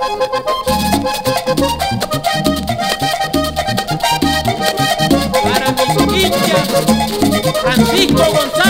Para mis hinchas, Francisco González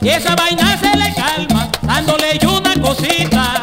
y esa vaina se le calma, dándole una cosita.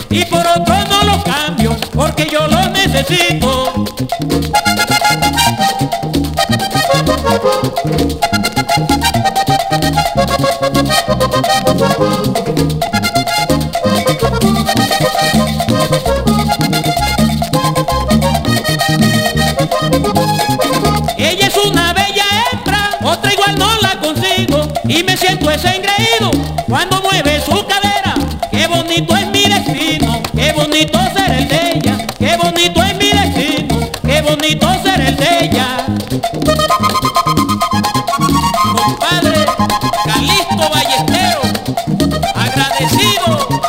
porque yo los necesito. Ella es una bella hembra, otra igual no la consigo y me siento ese engreído cuando mueve su cadera. Qué bonito es mi destino, qué bonito ser el de Calixto Ballestero, agradecido